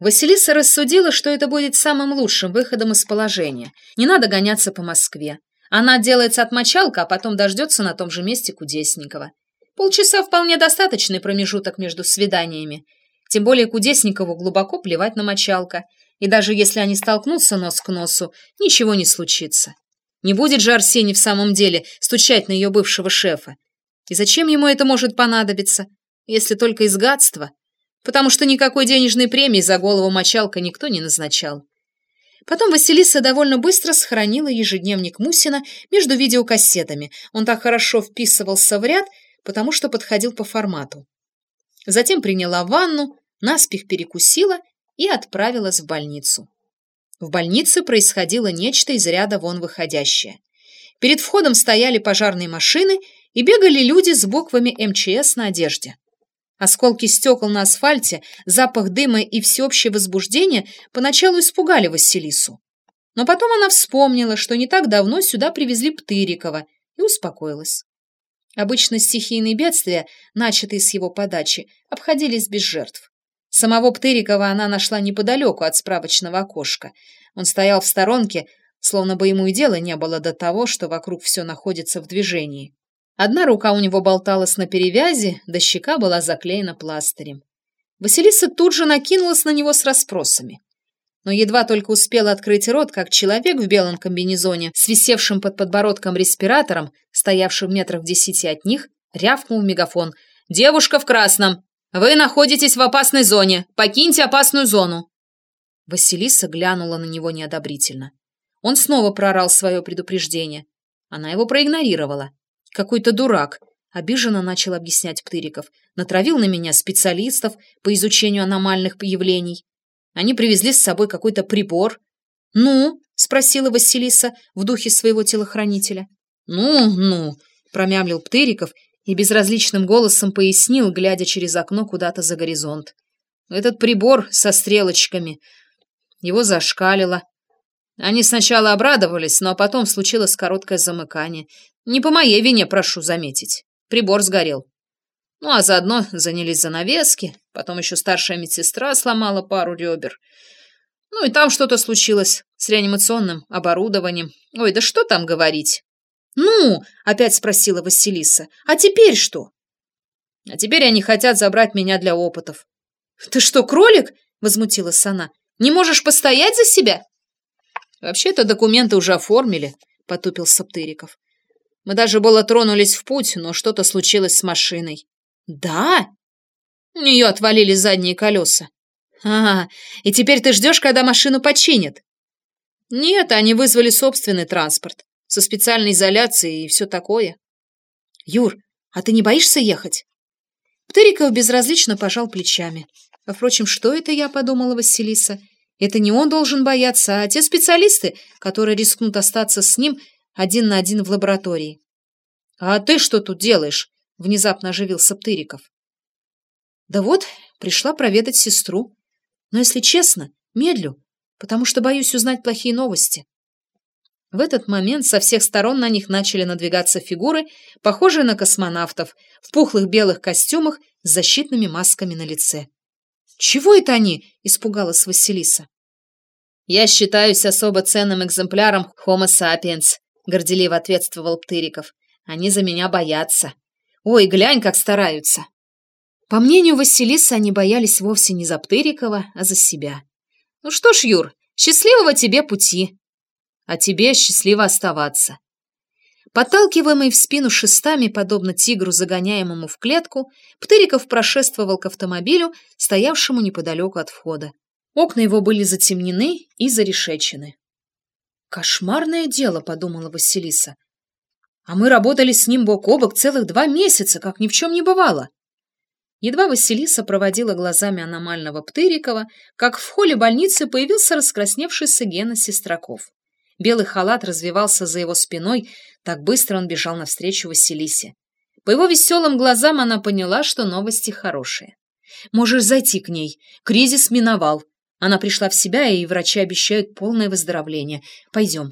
Василиса рассудила, что это будет самым лучшим выходом из положения. Не надо гоняться по Москве. Она отделается от мочалка, а потом дождется на том же месте Кудесникова. Полчаса вполне достаточный промежуток между свиданиями. Тем более Кудесникову глубоко плевать на мочалка. И даже если они столкнутся нос к носу, ничего не случится. Не будет же Арсений в самом деле стучать на ее бывшего шефа. И зачем ему это может понадобиться, если только из гадства? Потому что никакой денежной премии за голову мочалка никто не назначал. Потом Василиса довольно быстро сохранила ежедневник Мусина между видеокассетами. Он так хорошо вписывался в ряд, потому что подходил по формату. Затем приняла ванну, наспех перекусила и отправилась в больницу. В больнице происходило нечто из ряда вон выходящее. Перед входом стояли пожарные машины и бегали люди с буквами МЧС на одежде. Осколки стекол на асфальте, запах дыма и всеобщее возбуждение поначалу испугали Василису. Но потом она вспомнила, что не так давно сюда привезли Птырикова, и успокоилась. Обычно стихийные бедствия, начатые с его подачи, обходились без жертв. Самого Птырикова она нашла неподалеку от справочного окошка. Он стоял в сторонке, словно бы ему и дела не было до того, что вокруг все находится в движении. Одна рука у него болталась на перевязи, да щека была заклеена пластырем. Василиса тут же накинулась на него с расспросами. Но едва только успела открыть рот, как человек в белом комбинезоне с висевшим под подбородком респиратором, стоявший в метрах в десяти от них, рявкнул в мегафон. «Девушка в красном! Вы находитесь в опасной зоне! Покиньте опасную зону!» Василиса глянула на него неодобрительно. Он снова прорал свое предупреждение. Она его проигнорировала. Какой-то дурак, обиженно начал объяснять Птыриков, натравил на меня специалистов по изучению аномальных явлений. Они привезли с собой какой-то прибор. «Ну?» — спросила Василиса в духе своего телохранителя. «Ну, ну», — промямлил Птыриков и безразличным голосом пояснил, глядя через окно куда-то за горизонт. «Этот прибор со стрелочками. Его зашкалило. Они сначала обрадовались, но потом случилось короткое замыкание. Не по моей вине, прошу заметить. Прибор сгорел. Ну, а заодно занялись занавески, потом еще старшая медсестра сломала пару ребер. Ну и там что-то случилось с реанимационным оборудованием. Ой, да что там говорить? «Ну?» — опять спросила Василиса. «А теперь что?» «А теперь они хотят забрать меня для опытов». «Ты что, кролик?» — возмутилась она. «Не можешь постоять за себя?» «Вообще-то документы уже оформили», — потупил Саптыриков. Мы даже было тронулись в путь, но что-то случилось с машиной. Да? У нее отвалили задние колеса. А, и теперь ты ждешь, когда машину починят? Нет, они вызвали собственный транспорт, со специальной изоляцией и все такое. Юр, а ты не боишься ехать? Птыриков безразлично пожал плечами. А, впрочем, что это я, подумала Василиса? Это не он должен бояться, а те специалисты, которые рискнут остаться с ним один на один в лаборатории. «А ты что тут делаешь?» — внезапно оживился Птыриков. «Да вот, пришла проведать сестру. Но, если честно, медлю, потому что боюсь узнать плохие новости». В этот момент со всех сторон на них начали надвигаться фигуры, похожие на космонавтов, в пухлых белых костюмах с защитными масками на лице. «Чего это они?» — испугалась Василиса. «Я считаюсь особо ценным экземпляром Homo sapiens», — горделиво ответствовал Птыриков. «Они за меня боятся. Ой, глянь, как стараются!» По мнению Василисы, они боялись вовсе не за Птырикова, а за себя. «Ну что ж, Юр, счастливого тебе пути!» «А тебе счастливо оставаться!» Подталкиваемый в спину шестами, подобно тигру, загоняемому в клетку, Птыриков прошествовал к автомобилю, стоявшему неподалеку от входа. Окна его были затемнены и зарешечены. «Кошмарное дело», — подумала Василиса. «А мы работали с ним бок о бок целых два месяца, как ни в чем не бывало». Едва Василиса проводила глазами аномального Птырикова, как в холле больницы появился раскрасневшийся Гена Сестраков. Белый халат развивался за его спиной, так быстро он бежал навстречу Василисе. По его веселым глазам она поняла, что новости хорошие. «Можешь зайти к ней. Кризис миновал», она пришла в себя, и врачи обещают полное выздоровление. Пойдем.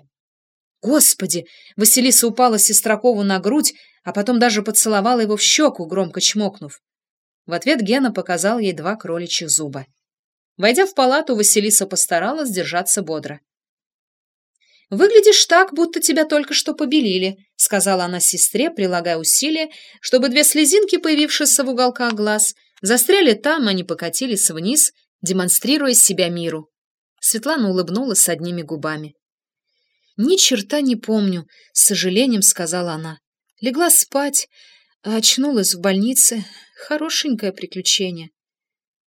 Господи! Василиса упала Сестракову на грудь, а потом даже поцеловала его в щеку, громко чмокнув. В ответ Гена показал ей два кроличьих зуба. Войдя в палату, Василиса постаралась держаться бодро. «Выглядишь так, будто тебя только что побелили», — сказала она сестре, прилагая усилия, чтобы две слезинки, появившиеся в уголках глаз, застряли там, а не покатились вниз, демонстрируя себя миру. Светлана улыбнулась одними губами. «Ни черта не помню», — с сожалением сказала она. Легла спать, а очнулась в больнице. Хорошенькое приключение.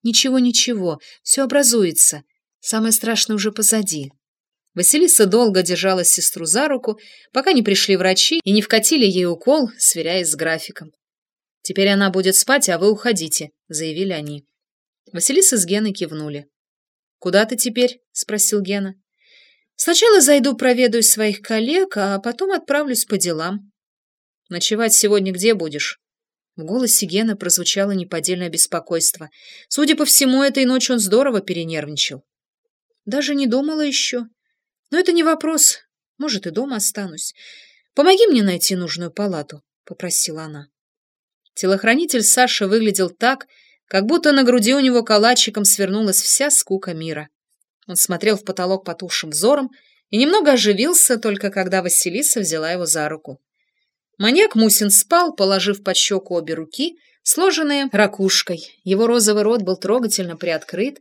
Ничего-ничего, все образуется. Самое страшное уже позади. Василиса долго держала сестру за руку, пока не пришли врачи и не вкатили ей укол, сверяясь с графиком. «Теперь она будет спать, а вы уходите», — заявили они. Василиса с Геной кивнули. «Куда ты теперь?» — спросил Гена. «Сначала зайду проведу своих коллег, а потом отправлюсь по делам». «Ночевать сегодня где будешь?» В голосе Гена прозвучало неподдельное беспокойство. Судя по всему, этой ночью он здорово перенервничал. «Даже не думала еще. Но это не вопрос. Может, и дома останусь. Помоги мне найти нужную палату», — попросила она. Телохранитель Саша выглядел так, как будто на груди у него калачиком свернулась вся скука мира. Он смотрел в потолок потухшим взором и немного оживился, только когда Василиса взяла его за руку. Маньяк Мусин спал, положив под щеку обе руки, сложенные ракушкой. Его розовый рот был трогательно приоткрыт,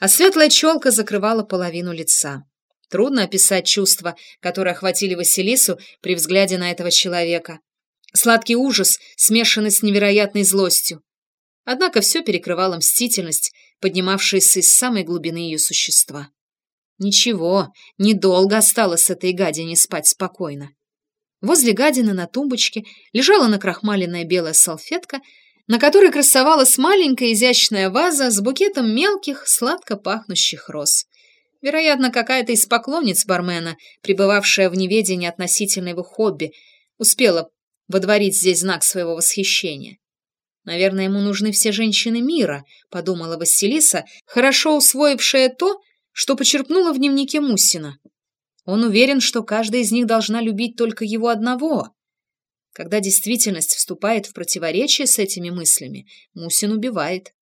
а светлая челка закрывала половину лица. Трудно описать чувства, которые охватили Василису при взгляде на этого человека. Сладкий ужас, смешанный с невероятной злостью. Однако все перекрывала мстительность, поднимавшаяся из самой глубины ее существа. Ничего, недолго осталось этой гадине спать спокойно. Возле гадины на тумбочке лежала накрахмаленная белая салфетка, на которой красовалась маленькая изящная ваза с букетом мелких, сладко пахнущих роз. Вероятно, какая-то из поклонниц бармена, пребывавшая в неведении относительно его хобби, успела водворить здесь знак своего восхищения. Наверное, ему нужны все женщины мира, подумала Василиса, хорошо усвоившая то, что почерпнула в дневнике Мусина. Он уверен, что каждая из них должна любить только его одного. Когда действительность вступает в противоречие с этими мыслями, Мусин убивает.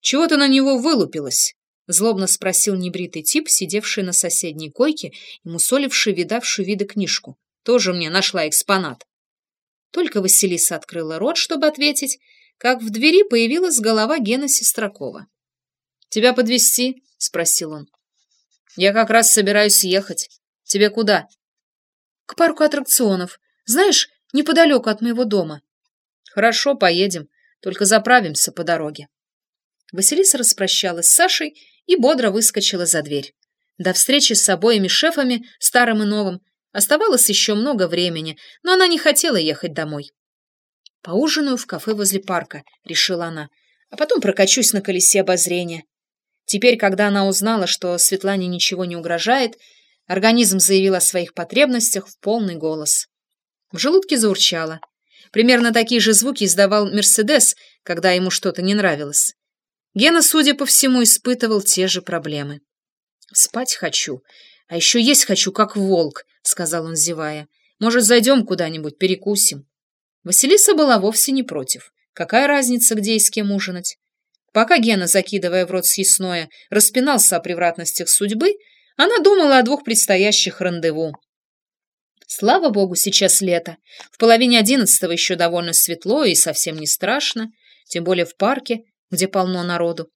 «Чего ты на него вылупилась?» — злобно спросил небритый тип, сидевший на соседней койке и мусоливший видавшую виды книжку. «Тоже мне нашла экспонат». Только Василиса открыла рот, чтобы ответить, как в двери появилась голова Гена Сестракова. «Тебя подвести? спросил он. «Я как раз собираюсь ехать. Тебе куда?» «К парку аттракционов. Знаешь, неподалеку от моего дома». «Хорошо, поедем. Только заправимся по дороге». Василиса распрощалась с Сашей и бодро выскочила за дверь. До встречи с обоими шефами, старым и новым, Оставалось еще много времени, но она не хотела ехать домой. «Поужинаю в кафе возле парка», — решила она, «а потом прокачусь на колесе обозрения». Теперь, когда она узнала, что Светлане ничего не угрожает, организм заявил о своих потребностях в полный голос. В желудке заурчало. Примерно такие же звуки издавал Мерседес, когда ему что-то не нравилось. Гена, судя по всему, испытывал те же проблемы. «Спать хочу, а еще есть хочу, как волк», — сказал он, зевая. «Может, зайдем куда-нибудь, перекусим?» Василиса была вовсе не против. Какая разница, где и с кем ужинать? Пока Гена, закидывая в рот съестное, распинался о превратностях судьбы, она думала о двух предстоящих рандеву. Слава богу, сейчас лето. В половине одиннадцатого еще довольно светло и совсем не страшно, тем более в парке, где полно народу.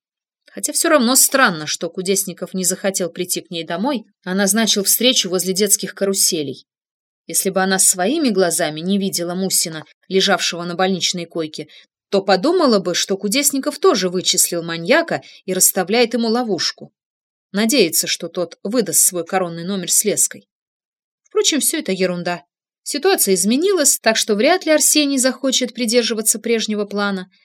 Хотя все равно странно, что Кудесников не захотел прийти к ней домой, а назначил встречу возле детских каруселей. Если бы она своими глазами не видела Мусина, лежавшего на больничной койке, то подумала бы, что Кудесников тоже вычислил маньяка и расставляет ему ловушку. Надеется, что тот выдаст свой коронный номер с леской. Впрочем, все это ерунда. Ситуация изменилась, так что вряд ли Арсений захочет придерживаться прежнего плана –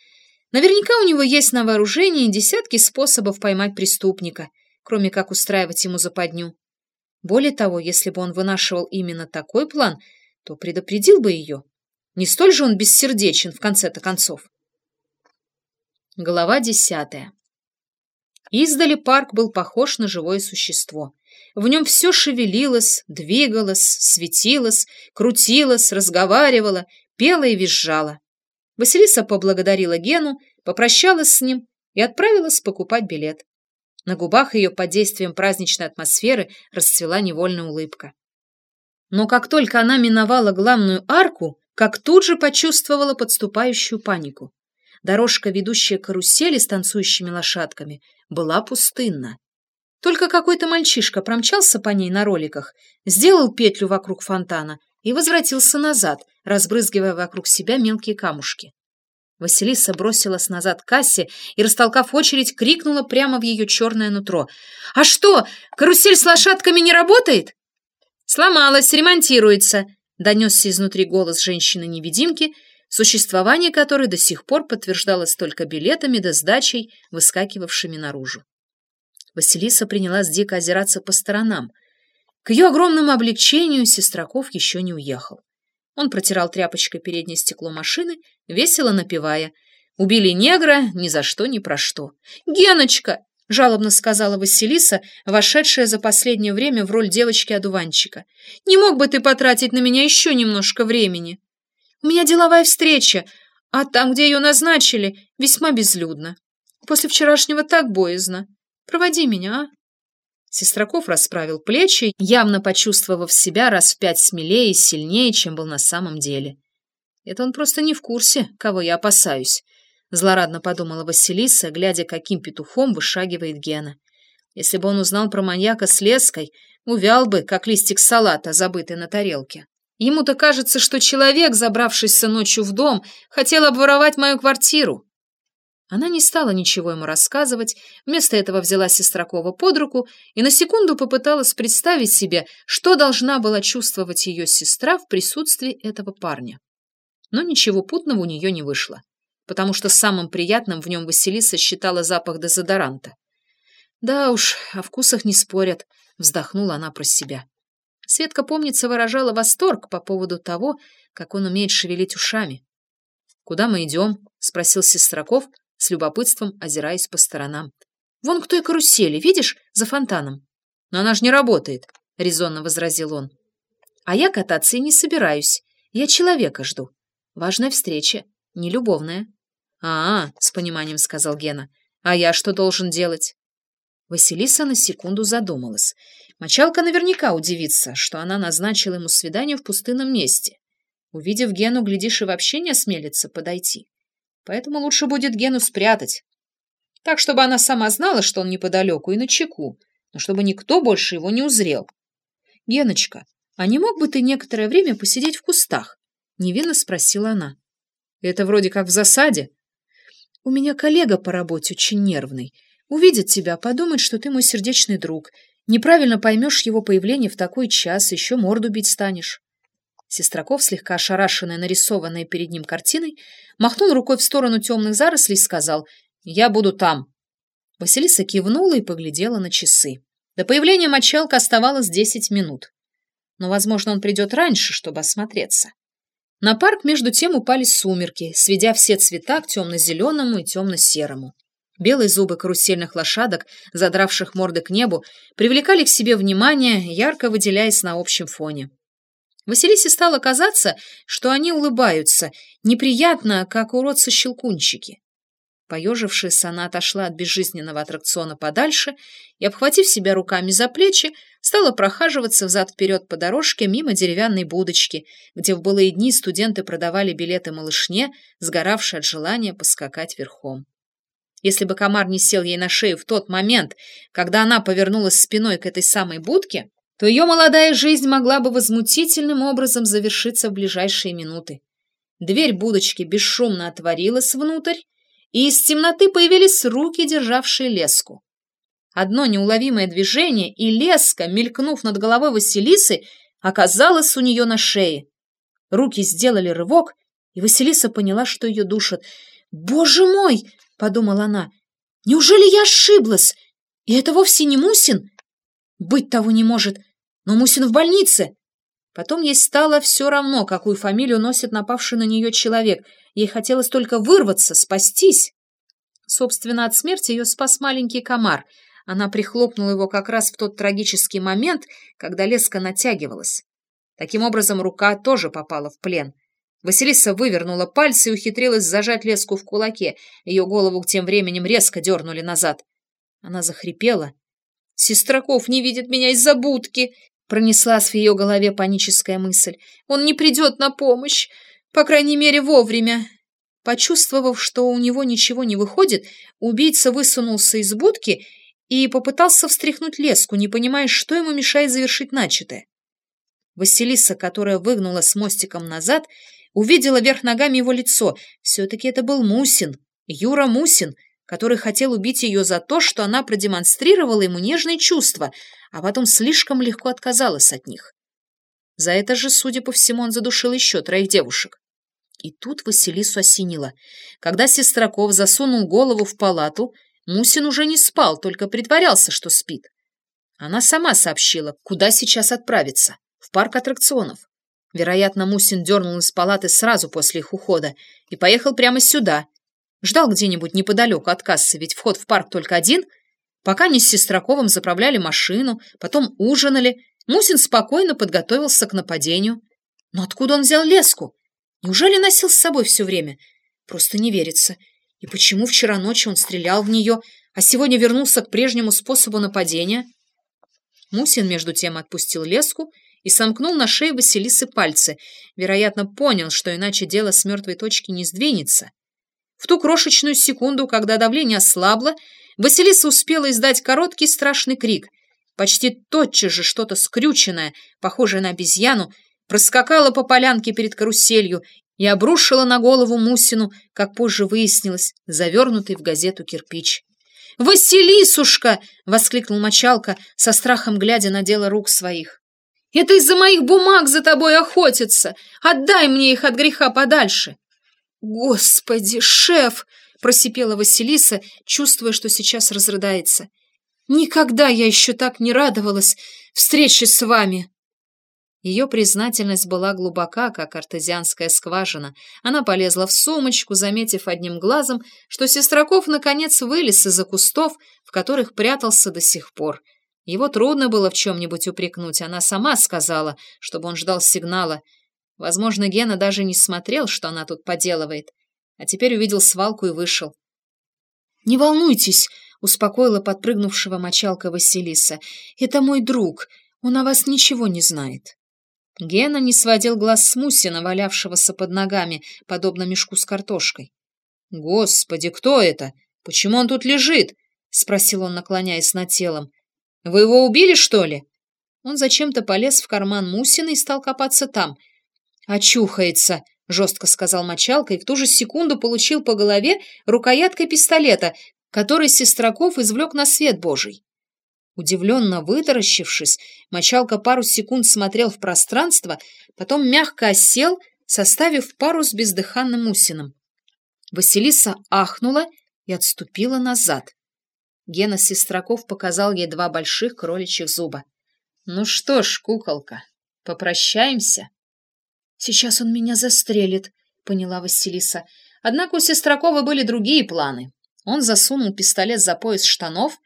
Наверняка у него есть на вооружении десятки способов поймать преступника, кроме как устраивать ему западню. Более того, если бы он вынашивал именно такой план, то предупредил бы ее. Не столь же он бессердечен в конце-то концов. Глава десятая. Издали парк был похож на живое существо. В нем все шевелилось, двигалось, светилось, крутилось, разговаривало, пело и визжало. Василиса поблагодарила Гену, попрощалась с ним и отправилась покупать билет. На губах ее под действием праздничной атмосферы расцвела невольная улыбка. Но как только она миновала главную арку, как тут же почувствовала подступающую панику. Дорожка, ведущая карусели с танцующими лошадками, была пустынна. Только какой-то мальчишка промчался по ней на роликах, сделал петлю вокруг фонтана и возвратился назад, разбрызгивая вокруг себя мелкие камушки. Василиса бросилась назад к кассе и, растолкав очередь, крикнула прямо в ее черное нутро. «А что, карусель с лошадками не работает?» «Сломалась, ремонтируется», — донесся изнутри голос женщины-невидимки, существование которой до сих пор подтверждалось только билетами да сдачей, выскакивавшими наружу. Василиса принялась дико озираться по сторонам. К ее огромному облегчению Сестраков еще не уехал. Он протирал тряпочкой переднее стекло машины, весело напевая. «Убили негра ни за что, ни про что». «Геночка!» — жалобно сказала Василиса, вошедшая за последнее время в роль девочки-одуванчика. «Не мог бы ты потратить на меня еще немножко времени? У меня деловая встреча, а там, где ее назначили, весьма безлюдно. После вчерашнего так боязно. Проводи меня, а?» Сестраков расправил плечи, явно почувствовав себя раз в пять смелее и сильнее, чем был на самом деле. Это он просто не в курсе, кого я опасаюсь, злорадно подумала Василиса, глядя, каким петухом вышагивает Гена. Если бы он узнал про маньяка с леской, увял бы, как листик салата, забытый на тарелке. Ему-то кажется, что человек, забравшийся ночью в дом, хотел обворовать мою квартиру. Она не стала ничего ему рассказывать, вместо этого взяла Сестракова под руку и на секунду попыталась представить себе, что должна была чувствовать ее сестра в присутствии этого парня. Но ничего путного у нее не вышло, потому что самым приятным в нем Василиса считала запах дезодоранта. «Да уж, о вкусах не спорят», — вздохнула она про себя. Светка, помнится, выражала восторг по поводу того, как он умеет шевелить ушами. «Куда мы идем?» — спросил Сестраков, с любопытством озираясь по сторонам. «Вон к той карусели, видишь, за фонтаном?» «Но она же не работает», — резонно возразил он. «А я кататься и не собираюсь. Я человека жду. Важная встреча, не любовная». «А, -а — с пониманием сказал Гена. «А я что должен делать?» Василиса на секунду задумалась. Мочалка наверняка удивится, что она назначила ему свидание в пустынном месте. Увидев Гену, глядишь, и вообще не осмелится подойти. Поэтому лучше будет Гену спрятать. Так, чтобы она сама знала, что он неподалеку и на чеку, но чтобы никто больше его не узрел. «Геночка, а не мог бы ты некоторое время посидеть в кустах?» — невинно спросила она. «Это вроде как в засаде». «У меня коллега по работе очень нервный. Увидит тебя, подумает, что ты мой сердечный друг. Неправильно поймешь его появление в такой час, еще морду бить станешь». Сестраков, слегка ошарашенная нарисованной перед ним картиной, махнул рукой в сторону темных зарослей и сказал «Я буду там». Василиса кивнула и поглядела на часы. До появления мочалка оставалось десять минут. Но, возможно, он придет раньше, чтобы осмотреться. На парк между тем упали сумерки, сведя все цвета к темно-зеленому и темно-серому. Белые зубы карусельных лошадок, задравших морды к небу, привлекали к себе внимание, ярко выделяясь на общем фоне. Василисе стало казаться, что они улыбаются, неприятно, как уродцы-щелкунчики. Поежившись, она отошла от безжизненного аттракциона подальше и, обхватив себя руками за плечи, стала прохаживаться взад-вперед по дорожке мимо деревянной будочки, где в былые дни студенты продавали билеты малышне, сгоравшей от желания поскакать верхом. Если бы комар не сел ей на шею в тот момент, когда она повернулась спиной к этой самой будке, то ее молодая жизнь могла бы возмутительным образом завершиться в ближайшие минуты. Дверь будочки бесшумно отворилась внутрь, и из темноты появились руки, державшие леску. Одно неуловимое движение, и леска, мелькнув над головой Василисы, оказалась у нее на шее. Руки сделали рывок, и Василиса поняла, что ее душат. «Боже мой!» — подумала она. «Неужели я ошиблась? И это вовсе не Мусин?» Быть того не может. Но Мусин в больнице. Потом ей стало все равно, какую фамилию носит напавший на нее человек. Ей хотелось только вырваться, спастись. Собственно, от смерти ее спас маленький комар. Она прихлопнула его как раз в тот трагический момент, когда леска натягивалась. Таким образом, рука тоже попала в плен. Василиса вывернула пальцы и ухитрилась зажать леску в кулаке. Ее голову тем временем резко дернули назад. Она захрипела. «Сестраков не видит меня из-за будки!» Пронеслась в ее голове паническая мысль. «Он не придет на помощь, по крайней мере, вовремя!» Почувствовав, что у него ничего не выходит, убийца высунулся из будки и попытался встряхнуть леску, не понимая, что ему мешает завершить начатое. Василиса, которая выгнула с мостиком назад, увидела вверх ногами его лицо. Все-таки это был Мусин, Юра Мусин, который хотел убить ее за то, что она продемонстрировала ему нежные чувства, а потом слишком легко отказалась от них. За это же, судя по всему, он задушил еще троих девушек. И тут Василису осенило. Когда Сестраков засунул голову в палату, Мусин уже не спал, только притворялся, что спит. Она сама сообщила, куда сейчас отправиться. В парк аттракционов. Вероятно, Мусин дернул из палаты сразу после их ухода и поехал прямо сюда, Ждал где-нибудь неподалеку от кассы, ведь вход в парк только один. Пока они с Сестраковым заправляли машину, потом ужинали, Мусин спокойно подготовился к нападению. Но откуда он взял леску? Неужели носил с собой все время? Просто не верится. И почему вчера ночью он стрелял в нее, а сегодня вернулся к прежнему способу нападения? Мусин, между тем, отпустил леску и сомкнул на шее Василисы пальцы. Вероятно, понял, что иначе дело с мертвой точки не сдвинется. В ту крошечную секунду, когда давление ослабло, Василиса успела издать короткий страшный крик. Почти тотчас же что-то скрюченное, похожее на обезьяну, проскакало по полянке перед каруселью и обрушило на голову Мусину, как позже выяснилось, завернутый в газету кирпич. «Василисушка!» — воскликнул мочалка, со страхом глядя на дело рук своих. «Это из-за моих бумаг за тобой охотятся! Отдай мне их от греха подальше!» «Господи, шеф!» — просипела Василиса, чувствуя, что сейчас разрыдается. «Никогда я еще так не радовалась встрече с вами!» Ее признательность была глубока, как артезианская скважина. Она полезла в сумочку, заметив одним глазом, что Сестраков наконец вылез из-за кустов, в которых прятался до сих пор. Его трудно было в чем-нибудь упрекнуть. Она сама сказала, чтобы он ждал сигнала, Возможно, Гена даже не смотрел, что она тут поделывает, а теперь увидел свалку и вышел. «Не волнуйтесь», — успокоила подпрыгнувшего мочалка Василиса. «Это мой друг, он о вас ничего не знает». Гена не сводил глаз с Мусина, валявшегося под ногами, подобно мешку с картошкой. «Господи, кто это? Почему он тут лежит?» — спросил он, наклоняясь над телом. «Вы его убили, что ли?» Он зачем-то полез в карман Мусина и стал копаться там — «Очухается», — жестко сказал мочалка и в ту же секунду получил по голове рукояткой пистолета, который Сестраков извлек на свет Божий. Удивленно вытаращившись, мочалка пару секунд смотрел в пространство, потом мягко осел, составив пару с бездыханным Усином. Василиса ахнула и отступила назад. Гена Сестраков показал ей два больших кроличьих зуба. «Ну что ж, куколка, попрощаемся?» «Сейчас он меня застрелит», — поняла Василиса. Однако у Сестракова были другие планы. Он засунул пистолет за пояс штанов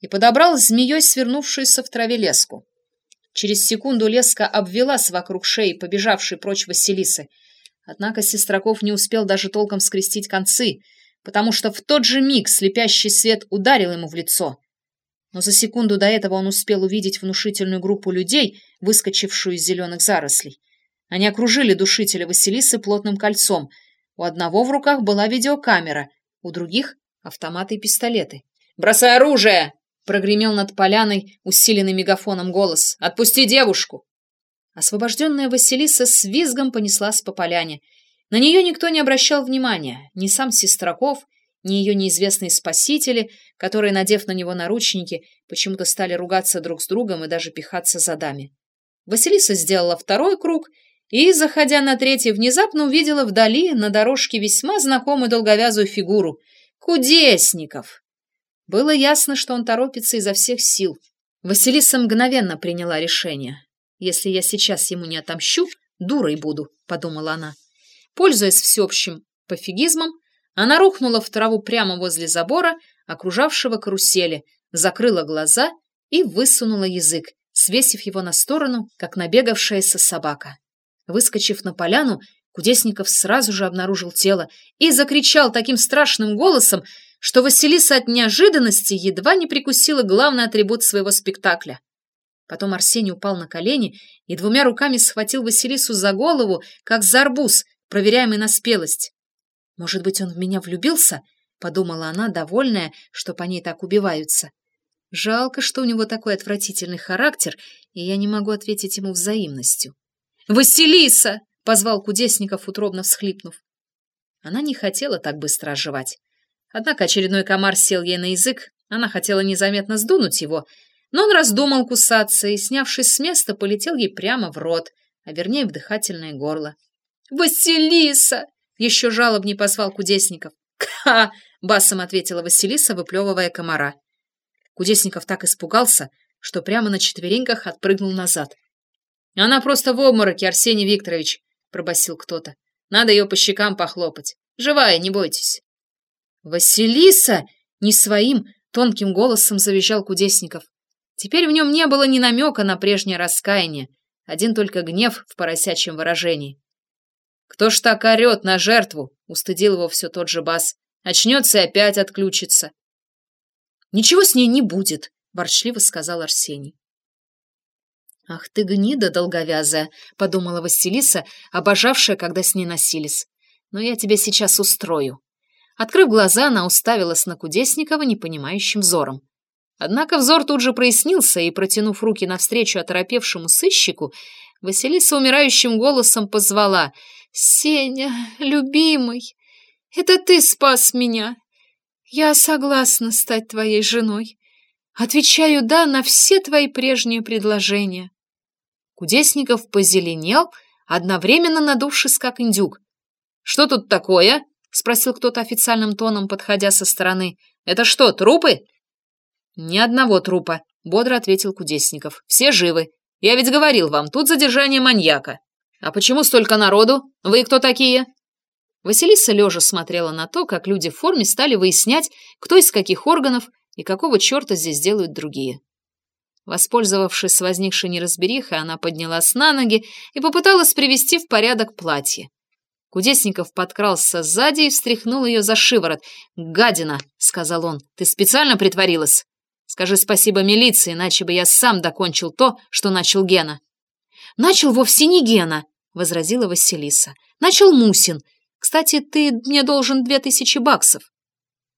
и подобрал змеей свернувшуюся в траве леску. Через секунду леска обвелась вокруг шеи, побежавшей прочь Василисы. Однако Сестраков не успел даже толком скрестить концы, потому что в тот же миг слепящий свет ударил ему в лицо. Но за секунду до этого он успел увидеть внушительную группу людей, выскочившую из зеленых зарослей. Они окружили душителя Василисы плотным кольцом. У одного в руках была видеокамера, у других — автоматы и пистолеты. «Бросай оружие!» — прогремел над поляной усиленный мегафоном голос. «Отпусти девушку!» Освобожденная Василиса с визгом понеслась по поляне. На нее никто не обращал внимания, ни сам Сестраков, ни ее неизвестные спасители, которые, надев на него наручники, почему-то стали ругаться друг с другом и даже пихаться задами. Василиса сделала второй круг — и, заходя на третий, внезапно увидела вдали на дорожке весьма знакомую долговязую фигуру — Кудесников. Было ясно, что он торопится изо всех сил. Василиса мгновенно приняла решение. «Если я сейчас ему не отомщу, дурой буду», — подумала она. Пользуясь всеобщим пофигизмом, она рухнула в траву прямо возле забора, окружавшего карусели, закрыла глаза и высунула язык, свесив его на сторону, как набегавшаяся собака. Выскочив на поляну, Кудесников сразу же обнаружил тело и закричал таким страшным голосом, что Василиса от неожиданности едва не прикусила главный атрибут своего спектакля. Потом Арсений упал на колени и двумя руками схватил Василису за голову, как за арбуз, проверяемый на спелость. «Может быть, он в меня влюбился?» — подумала она, довольная, что по ней так убиваются. Жалко, что у него такой отвратительный характер, и я не могу ответить ему взаимностью. «Василиса!» — позвал Кудесников, утробно всхлипнув. Она не хотела так быстро оживать. Однако очередной комар сел ей на язык, она хотела незаметно сдунуть его, но он раздумал кусаться и, снявшись с места, полетел ей прямо в рот, а вернее в дыхательное горло. «Василиса!» — еще жалобней позвал Кудесников. «Ка!» — басом ответила Василиса, выплевывая комара. Кудесников так испугался, что прямо на четвереньках отпрыгнул назад. «Она просто в обмороке, Арсений Викторович», — пробасил кто-то. «Надо ее по щекам похлопать. Живая, не бойтесь». «Василиса!» — не своим, тонким голосом завизжал Кудесников. Теперь в нем не было ни намека на прежнее раскаяние, один только гнев в поросячьем выражении. «Кто ж так орет на жертву?» — устыдил его все тот же бас. «Очнется и опять отключится». «Ничего с ней не будет», — ворчливо сказал Арсений. «Ах ты гнида долговязая», — подумала Василиса, обожавшая, когда с ней носились. «Но я тебя сейчас устрою». Открыв глаза, она уставилась на Кудесникова непонимающим взором. Однако взор тут же прояснился, и, протянув руки навстречу оторопевшему сыщику, Василиса умирающим голосом позвала «Сеня, любимый, это ты спас меня. Я согласна стать твоей женой. Отвечаю «да» на все твои прежние предложения». Кудесников позеленел, одновременно надувшись, как индюк. «Что тут такое?» — спросил кто-то официальным тоном, подходя со стороны. «Это что, трупы?» «Ни одного трупа», — бодро ответил Кудесников. «Все живы. Я ведь говорил вам, тут задержание маньяка. А почему столько народу? Вы кто такие?» Василиса лежа смотрела на то, как люди в форме стали выяснять, кто из каких органов и какого черта здесь делают другие. Воспользовавшись возникшей неразберихой, она поднялась на ноги и попыталась привести в порядок платье. Кудесников подкрался сзади и встряхнул ее за шиворот. «Гадина!» — сказал он. «Ты специально притворилась? Скажи спасибо милиции, иначе бы я сам докончил то, что начал Гена». «Начал вовсе не Гена», — возразила Василиса. «Начал Мусин. Кстати, ты мне должен две тысячи баксов».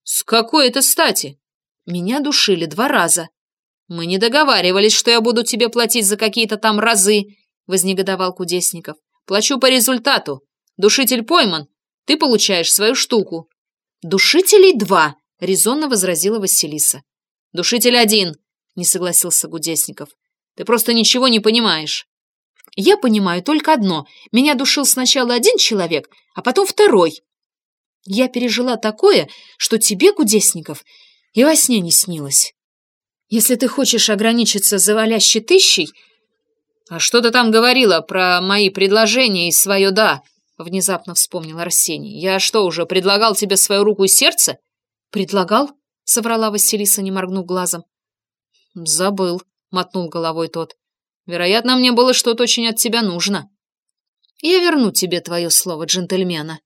«С какой это стати?» «Меня душили два раза». «Мы не договаривались, что я буду тебе платить за какие-то там разы», — вознегодовал Кудесников. «Плачу по результату. Душитель пойман. Ты получаешь свою штуку». «Душителей два», — резонно возразила Василиса. «Душитель один», — не согласился Гудесников. «Ты просто ничего не понимаешь». «Я понимаю только одно. Меня душил сначала один человек, а потом второй. Я пережила такое, что тебе, Гудесников, и во сне не снилось. Если ты хочешь ограничиться завалящей тысячей...» «А что ты там говорила про мои предложения и свое «да»?» — внезапно вспомнил Арсений. «Я что, уже предлагал тебе свою руку и сердце?» «Предлагал?» — соврала Василиса, не моргнув глазом. «Забыл», — мотнул головой тот. «Вероятно, мне было что-то очень от тебя нужно». «Я верну тебе твое слово, джентльмена».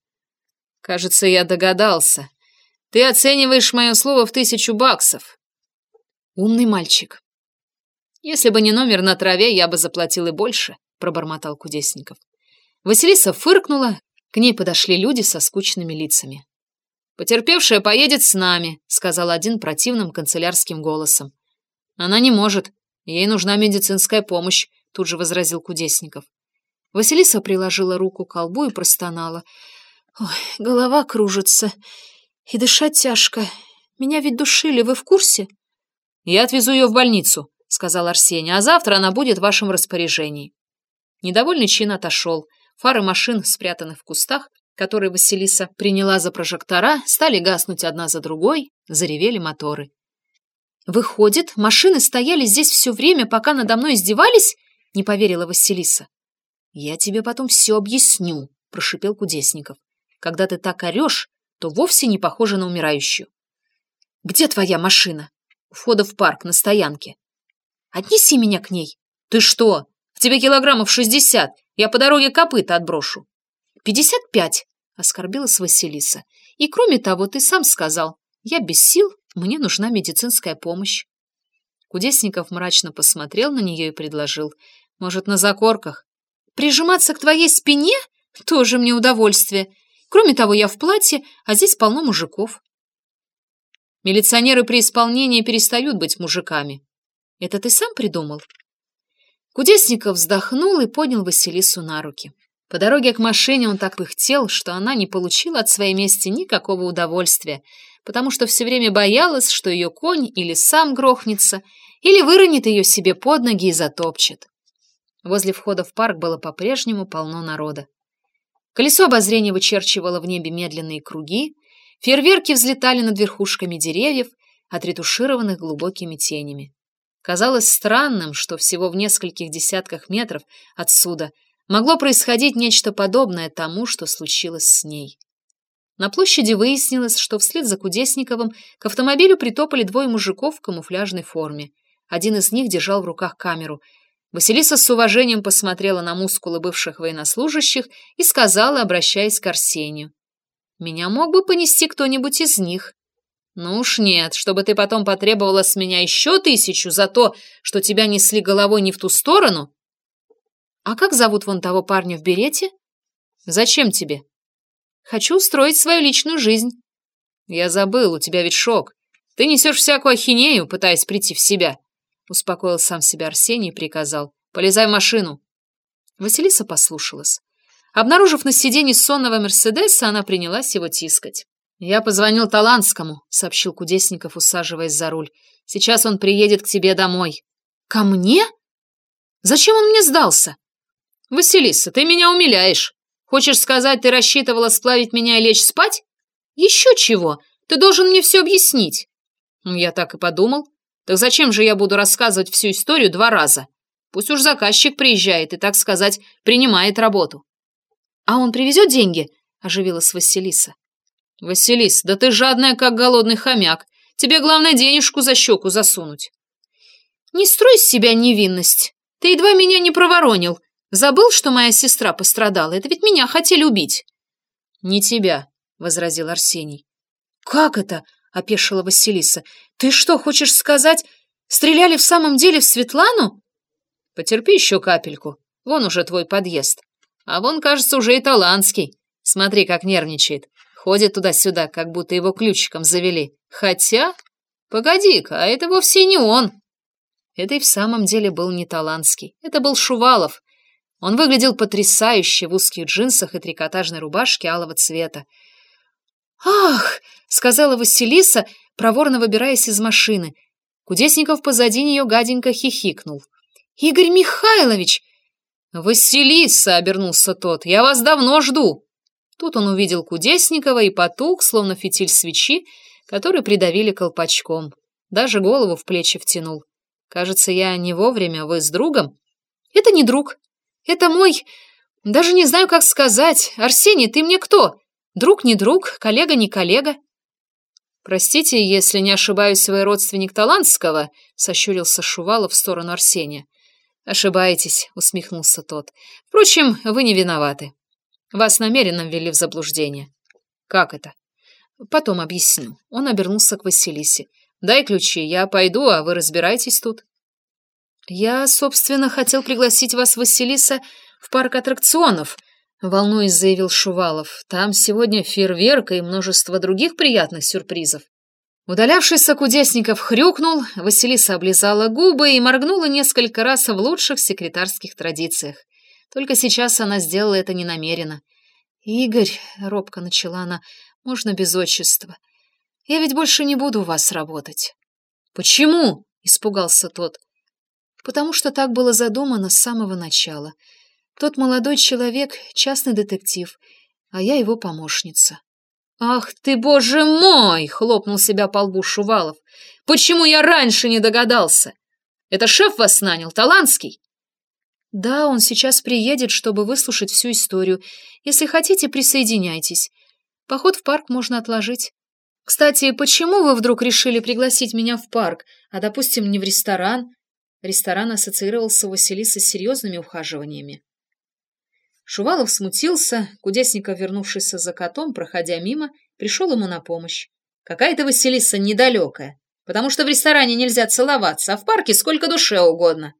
«Кажется, я догадался. Ты оцениваешь мое слово в тысячу баксов». «Умный мальчик». «Если бы не номер на траве, я бы заплатил и больше», — пробормотал Кудесников. Василиса фыркнула, к ней подошли люди со скучными лицами. «Потерпевшая поедет с нами», — сказал один противным канцелярским голосом. «Она не может. Ей нужна медицинская помощь», — тут же возразил Кудесников. Василиса приложила руку к колбу и простонала. «Ой, голова кружится. И дышать тяжко. Меня ведь душили, вы в курсе?» «Я отвезу ее в больницу», — сказал Арсений, «а завтра она будет в вашем распоряжении». Недовольный чин отошел. Фары машин, спрятанных в кустах, которые Василиса приняла за прожектора, стали гаснуть одна за другой, заревели моторы. «Выходит, машины стояли здесь все время, пока надо мной издевались?» — не поверила Василиса. «Я тебе потом все объясню», — прошипел Кудесников. «Когда ты так орешь, то вовсе не похожа на умирающую». «Где твоя машина?» «У входа в парк, на стоянке». «Отнеси меня к ней». «Ты что? В тебе килограммов шестьдесят. Я по дороге копыта отброшу». «Пятьдесят пять», — оскорбилась Василиса. «И кроме того, ты сам сказал, Я без сил, мне нужна медицинская помощь. Кудесников мрачно посмотрел на нее и предложил. Может, на закорках? Прижиматься к твоей спине? Тоже мне удовольствие. Кроме того, я в платье, а здесь полно мужиков. Милиционеры при исполнении перестают быть мужиками. Это ты сам придумал? Кудесников вздохнул и поднял Василису на руки. По дороге к машине он так пыхтел, что она не получила от своей мести никакого удовольствия, потому что все время боялась, что ее конь или сам грохнется, или выронит ее себе под ноги и затопчет. Возле входа в парк было по-прежнему полно народа. Колесо обозрения вычерчивало в небе медленные круги, фейерверки взлетали над верхушками деревьев, отретушированных глубокими тенями. Казалось странным, что всего в нескольких десятках метров отсюда могло происходить нечто подобное тому, что случилось с ней. На площади выяснилось, что вслед за Кудесниковым к автомобилю притопали двое мужиков в камуфляжной форме. Один из них держал в руках камеру. Василиса с уважением посмотрела на мускулы бывших военнослужащих и сказала, обращаясь к Арсению. «Меня мог бы понести кто-нибудь из них». «Ну уж нет, чтобы ты потом потребовала с меня еще тысячу за то, что тебя несли головой не в ту сторону». «А как зовут вон того парня в берете?» «Зачем тебе?» «Хочу устроить свою личную жизнь». «Я забыл, у тебя ведь шок. Ты несешь всякую ахинею, пытаясь прийти в себя». Успокоил сам себя Арсений и приказал. «Полезай в машину». Василиса послушалась. Обнаружив на сиденье сонного Мерседеса, она принялась его тискать. «Я позвонил Таланскому», — сообщил Кудесников, усаживаясь за руль. «Сейчас он приедет к тебе домой». «Ко мне? Зачем он мне сдался?» «Василиса, ты меня умиляешь. Хочешь сказать, ты рассчитывала сплавить меня и лечь спать? Еще чего? Ты должен мне все объяснить». «Я так и подумал. Так зачем же я буду рассказывать всю историю два раза? Пусть уж заказчик приезжает и, так сказать, принимает работу. А он привезет деньги? Оживилась Василиса. Василис, да ты жадная, как голодный хомяк. Тебе главное денежку за щеку засунуть. Не строй из себя невинность. Ты едва меня не проворонил. Забыл, что моя сестра пострадала? Это ведь меня хотели убить. Не тебя, возразил Арсений. Как это? — опешила Василиса. «Ты что, хочешь сказать, стреляли в самом деле в Светлану?» «Потерпи еще капельку. Вон уже твой подъезд. А вон, кажется, уже и Таланский. Смотри, как нервничает. Ходит туда-сюда, как будто его ключиком завели. Хотя... Погоди-ка, а это вовсе не он». Это и в самом деле был не Таланский. Это был Шувалов. Он выглядел потрясающе в узких джинсах и трикотажной рубашке алого цвета. «Ах!» — сказала Василиса, проворно выбираясь из машины. Кудесников позади нее гаденько хихикнул. «Игорь Михайлович!» «Василиса!» — обернулся тот. «Я вас давно жду!» Тут он увидел Кудесникова и потух, словно фитиль свечи, который придавили колпачком. Даже голову в плечи втянул. «Кажется, я не вовремя. Вы с другом?» «Это не друг. Это мой... Даже не знаю, как сказать. Арсений, ты мне кто? Друг не друг, коллега не коллега. Простите, если не ошибаюсь, свой родственник Талантского, сощурился Шувалов в сторону Арсения. Ошибаетесь, усмехнулся тот. Впрочем, вы не виноваты. Вас намеренно ввели в заблуждение. Как это? Потом объясню. Он обернулся к Василисе. Дай ключи, я пойду, а вы разбирайтесь тут. Я, собственно, хотел пригласить вас, Василиса, в парк аттракционов, волнуясь, заявил Шувалов. Там сегодня фейерверк и множество других приятных сюрпризов. Удалявшийся кудесников хрюкнул, Василиса облизала губы и моргнула несколько раз в лучших секретарских традициях. Только сейчас она сделала это ненамеренно. «Игорь», — робко начала она, — «можно без отчества. Я ведь больше не буду у вас работать». «Почему?» — испугался тот. «Потому что так было задумано с самого начала. Тот молодой человек — частный детектив, а я его помощница. «Ах ты, боже мой!» — хлопнул себя по лбу Шувалов. «Почему я раньше не догадался? Это шеф вас нанял, Таланский?» «Да, он сейчас приедет, чтобы выслушать всю историю. Если хотите, присоединяйтесь. Поход в парк можно отложить. Кстати, почему вы вдруг решили пригласить меня в парк, а, допустим, не в ресторан?» Ресторан ассоциировался у Василисы с серьезными ухаживаниями. Шувалов смутился, Кудесников, вернувшийся за котом, проходя мимо, пришел ему на помощь. Какая-то Василиса недалекая, потому что в ресторане нельзя целоваться, а в парке сколько душе угодно.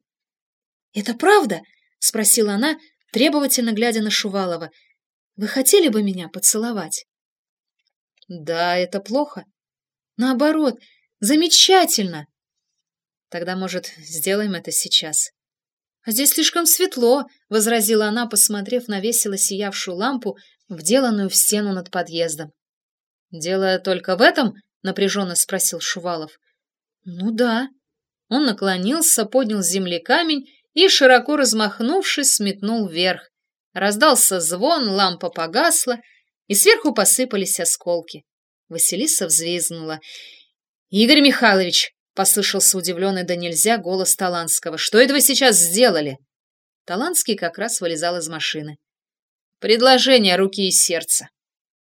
«Это правда?» — спросила она, требовательно глядя на Шувалова. «Вы хотели бы меня поцеловать?» «Да, это плохо». «Наоборот, замечательно!» «Тогда, может, сделаем это сейчас?» «А здесь слишком светло», — возразила она, посмотрев на весело сиявшую лампу, вделанную в стену над подъездом. «Дело только в этом?» — напряженно спросил Шувалов. «Ну да». Он наклонился, поднял с земли камень и, широко размахнувшись, сметнул вверх. Раздался звон, лампа погасла, и сверху посыпались осколки. Василиса взвизгнула. «Игорь Михайлович!» — послышался удивленный да нельзя голос Таланского. «Что это вы сейчас сделали?» Таланский как раз вылезал из машины. «Предложение руки и сердца.